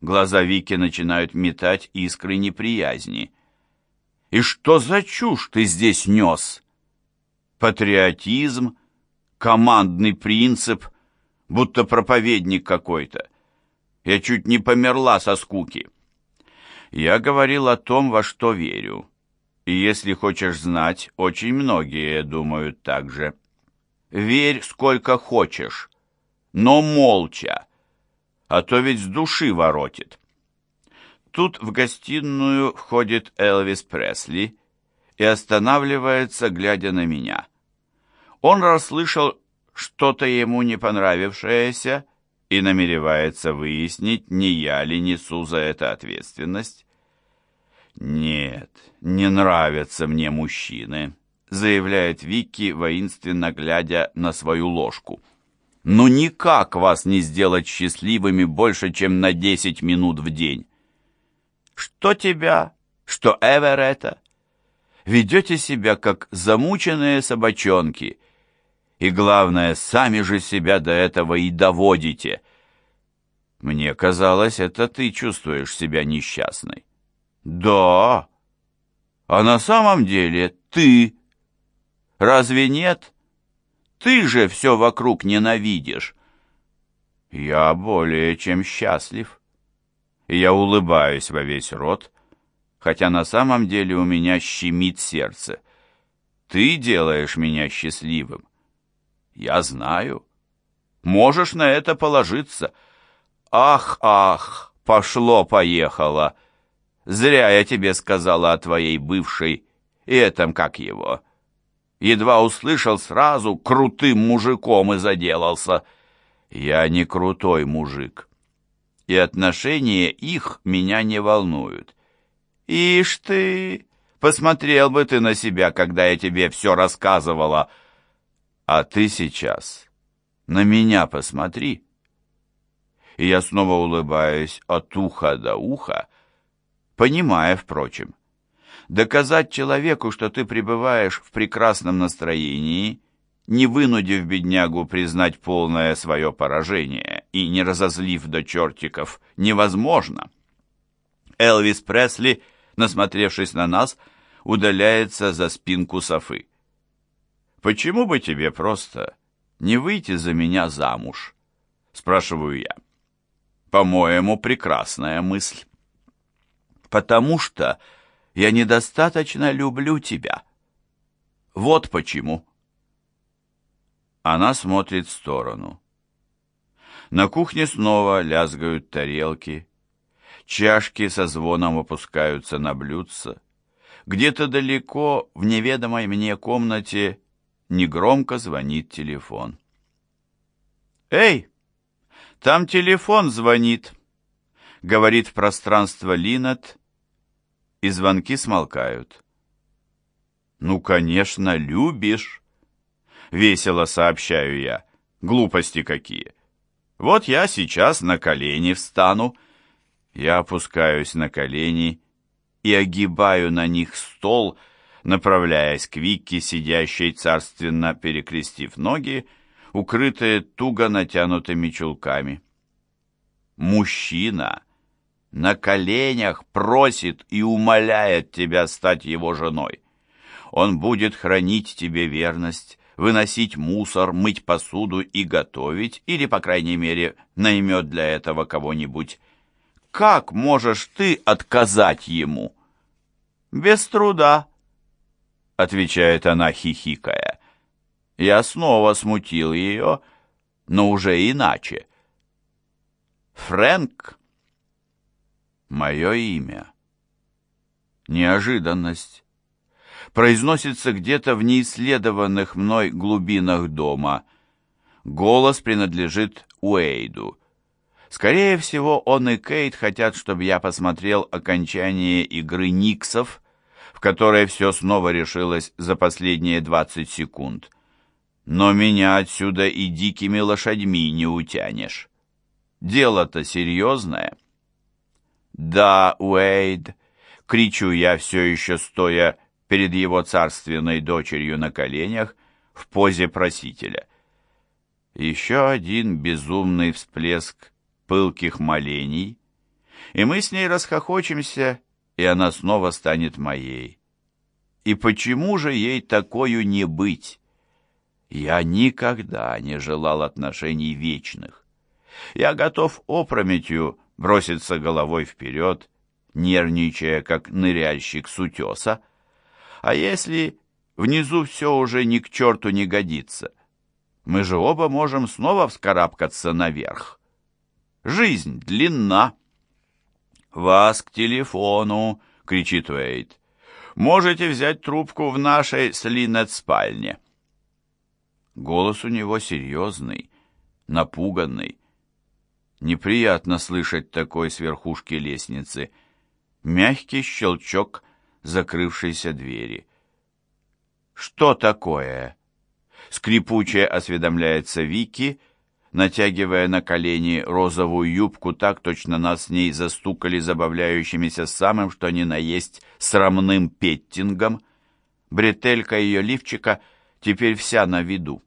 Глаза Вики начинают метать искры неприязни. «И что за чушь ты здесь нес?» «Патриотизм, командный принцип, будто проповедник какой-то. Я чуть не померла со скуки». Я говорил о том, во что верю. И если хочешь знать, очень многие думают так же. Верь сколько хочешь, но молча, а то ведь с души воротит. Тут в гостиную входит Элвис Пресли и останавливается, глядя на меня. Он расслышал что-то ему не понравившееся и намеревается выяснить, не я ли несу за это ответственность. «Нет, не нравятся мне мужчины», — заявляет Вики, воинственно глядя на свою ложку. «Ну никак вас не сделать счастливыми больше, чем на десять минут в день». «Что тебя? Что Эверетта? Ведете себя, как замученные собачонки, и, главное, сами же себя до этого и доводите». «Мне казалось, это ты чувствуешь себя несчастной». «Да, а на самом деле ты. Разве нет? Ты же все вокруг ненавидишь». «Я более чем счастлив. Я улыбаюсь во весь рот, хотя на самом деле у меня щемит сердце. Ты делаешь меня счастливым. Я знаю. Можешь на это положиться. Ах, ах, пошло-поехало!» Зря я тебе сказала о твоей бывшей и этом, как его. Едва услышал сразу, крутым мужиком и заделался. Я не крутой мужик. И отношения их меня не волнуют. Ишь ты, посмотрел бы ты на себя, когда я тебе все рассказывала. А ты сейчас на меня посмотри. И я снова улыбаюсь от уха до уха, понимая, впрочем. Доказать человеку, что ты пребываешь в прекрасном настроении, не вынудив беднягу признать полное свое поражение и не разозлив до чертиков, невозможно. Элвис Пресли, насмотревшись на нас, удаляется за спинку Софы. «Почему бы тебе просто не выйти за меня замуж?» — спрашиваю я. «По-моему, прекрасная мысль» потому что я недостаточно люблю тебя. Вот почему. Она смотрит в сторону. На кухне снова лязгают тарелки. Чашки со звоном опускаются на блюдца. Где-то далеко, в неведомой мне комнате, негромко звонит телефон. «Эй, там телефон звонит!» — говорит в пространство Линет, и звонки смолкают. «Ну, конечно, любишь!» — весело сообщаю я. «Глупости какие! Вот я сейчас на колени встану». Я опускаюсь на колени и огибаю на них стол, направляясь к Викке, сидящей царственно перекрестив ноги, укрытые туго натянутыми чулками. Мужчина на коленях просит и умоляет тебя стать его женой. Он будет хранить тебе верность, выносить мусор, мыть посуду и готовить, или, по крайней мере, наймет для этого кого-нибудь. Как можешь ты отказать ему? Без труда, отвечает она, хихикая. Я снова смутил ее, но уже иначе. Фрэнк Мое имя. Неожиданность. Произносится где-то в неисследованных мной глубинах дома. Голос принадлежит Уэйду. Скорее всего, он и Кейт хотят, чтобы я посмотрел окончание игры Никсов, в которой все снова решилось за последние 20 секунд. Но меня отсюда и дикими лошадьми не утянешь. Дело-то серьезное. «Да, Уэйд!» — кричу я все еще стоя перед его царственной дочерью на коленях в позе просителя. Еще один безумный всплеск пылких молений, И мы с ней расхохочемся, и она снова станет моей. И почему же ей такою не быть? Я никогда не желал отношений вечных. Я готов опрометью броситься головой вперед, нервничая, как ныряльщик с утеса. А если внизу все уже ни к черту не годится? Мы же оба можем снова вскарабкаться наверх. Жизнь длинна. «Вас к телефону!» — кричит Уэйд. «Можете взять трубку в нашей слинет-спальне». Голос у него серьезный, напуганный. Неприятно слышать такой с верхушки лестницы. Мягкий щелчок закрывшейся двери. «Что такое?» Скрипуче осведомляется Вики, натягивая на колени розовую юбку, так точно нас с ней застукали забавляющимися самым, что ни на есть, срамным петтингом. Бретелька ее лифчика теперь вся на виду.